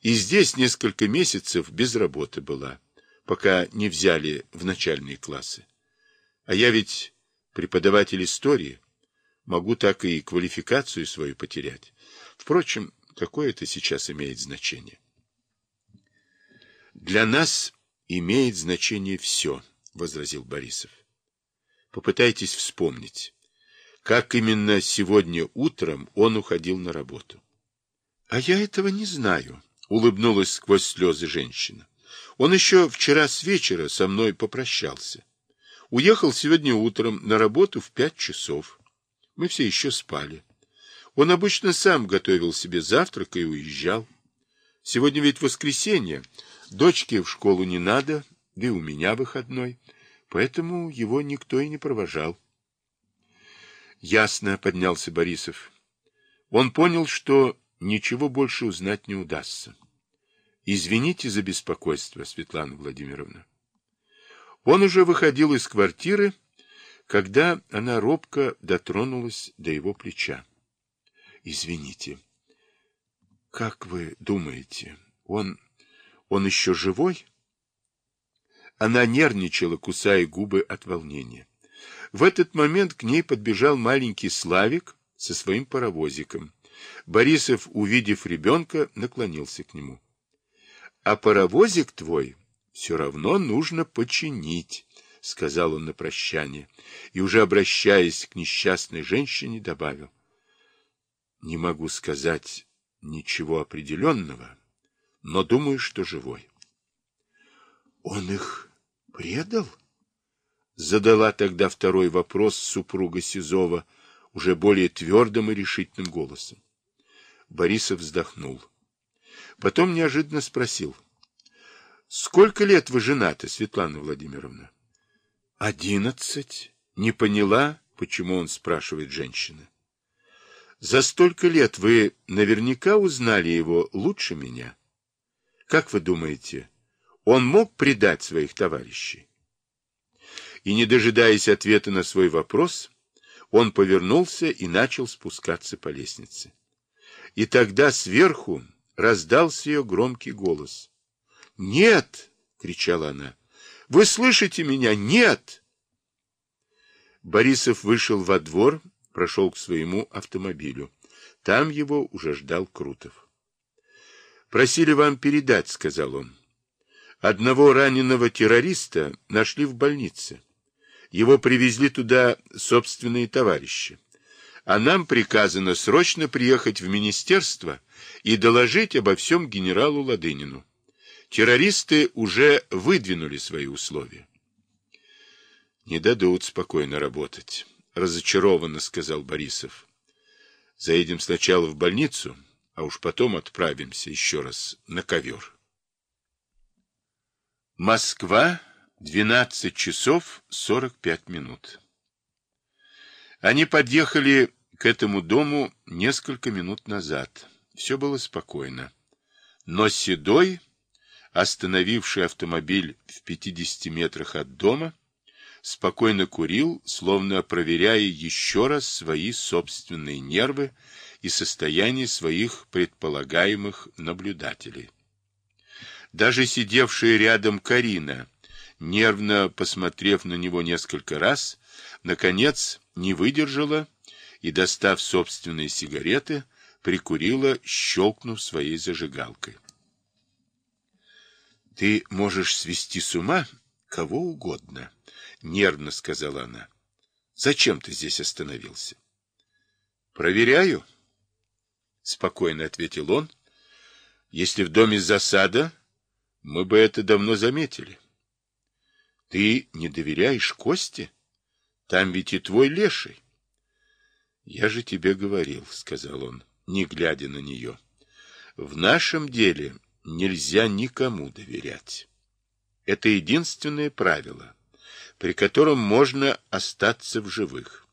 И здесь несколько месяцев без работы была, пока не взяли в начальные классы. А я ведь преподаватель истории, могу так и квалификацию свою потерять. Впрочем, какое это сейчас имеет значение? Для нас имеет значение все, возразил Борисов. Попытайтесь вспомнить, как именно сегодня утром он уходил на работу. А я этого не знаю, улыбнулась сквозь слезы женщина. Он еще вчера с вечера со мной попрощался. Уехал сегодня утром на работу в пять часов. Мы все еще спали. Он обычно сам готовил себе завтрак и уезжал. Сегодня ведь воскресенье, дочке в школу не надо, да и у меня выходной, поэтому его никто и не провожал. Ясно, поднялся Борисов. Он понял, что ничего больше узнать не удастся. Извините за беспокойство, Светлана Владимировна. Он уже выходил из квартиры, когда она робко дотронулась до его плеча. Извините. Как вы думаете, он... он еще живой? Она нервничала, кусая губы от волнения. В этот момент к ней подбежал маленький Славик со своим паровозиком. Борисов, увидев ребенка, наклонился к нему. — А паровозик твой все равно нужно починить, — сказал он на прощание, и, уже обращаясь к несчастной женщине, добавил. — Не могу сказать ничего определенного, но думаю, что живой. — Он их предал? — Задала тогда второй вопрос супруга Сизова, уже более твердым и решительным голосом. Борисов вздохнул. Потом неожиданно спросил. — Сколько лет вы женаты, Светлана Владимировна? — Одиннадцать. Не поняла, почему он спрашивает женщина. — За столько лет вы наверняка узнали его лучше меня. Как вы думаете, он мог предать своих товарищей? и, не дожидаясь ответа на свой вопрос, он повернулся и начал спускаться по лестнице. И тогда сверху раздался ее громкий голос. «Нет!» — кричала она. «Вы слышите меня? Нет!» Борисов вышел во двор, прошел к своему автомобилю. Там его уже ждал Крутов. «Просили вам передать», — сказал он. «Одного раненого террориста нашли в больнице. Его привезли туда собственные товарищи. А нам приказано срочно приехать в министерство и доложить обо всем генералу Ладынину. Террористы уже выдвинули свои условия. Не дадут спокойно работать, разочарованно сказал Борисов. Заедем сначала в больницу, а уж потом отправимся еще раз на ковер. Москва, 12 часов 45 минут. Они подъехали к этому дому несколько минут назад. Все было спокойно. Но Седой, остановивший автомобиль в 50 метрах от дома, спокойно курил, словно проверяя еще раз свои собственные нервы и состояние своих предполагаемых наблюдателей. Даже сидевшая рядом Карина нервно посмотрев на него несколько раз, наконец не выдержала и, достав собственные сигареты, прикурила, щелкнув своей зажигалкой. — Ты можешь свести с ума кого угодно, — нервно сказала она. — Зачем ты здесь остановился? — Проверяю, — спокойно ответил он. — Если в доме засада, мы бы это давно заметили. — ты не доверяешь Косте? Там ведь и твой леший. Я же тебе говорил, сказал он, не глядя на нее. В нашем деле нельзя никому доверять. Это единственное правило, при котором можно остаться в живых.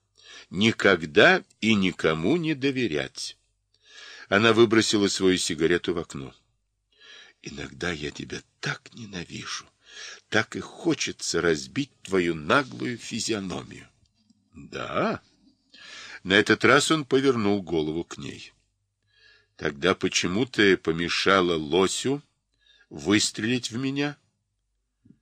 Никогда и никому не доверять. Она выбросила свою сигарету в окно. Иногда я тебя так ненавижу так и хочется разбить твою наглую физиономию. Да. На этот раз он повернул голову к ней. Тогда почему ты помешала Лосю выстрелить в меня?